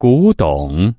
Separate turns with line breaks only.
古董。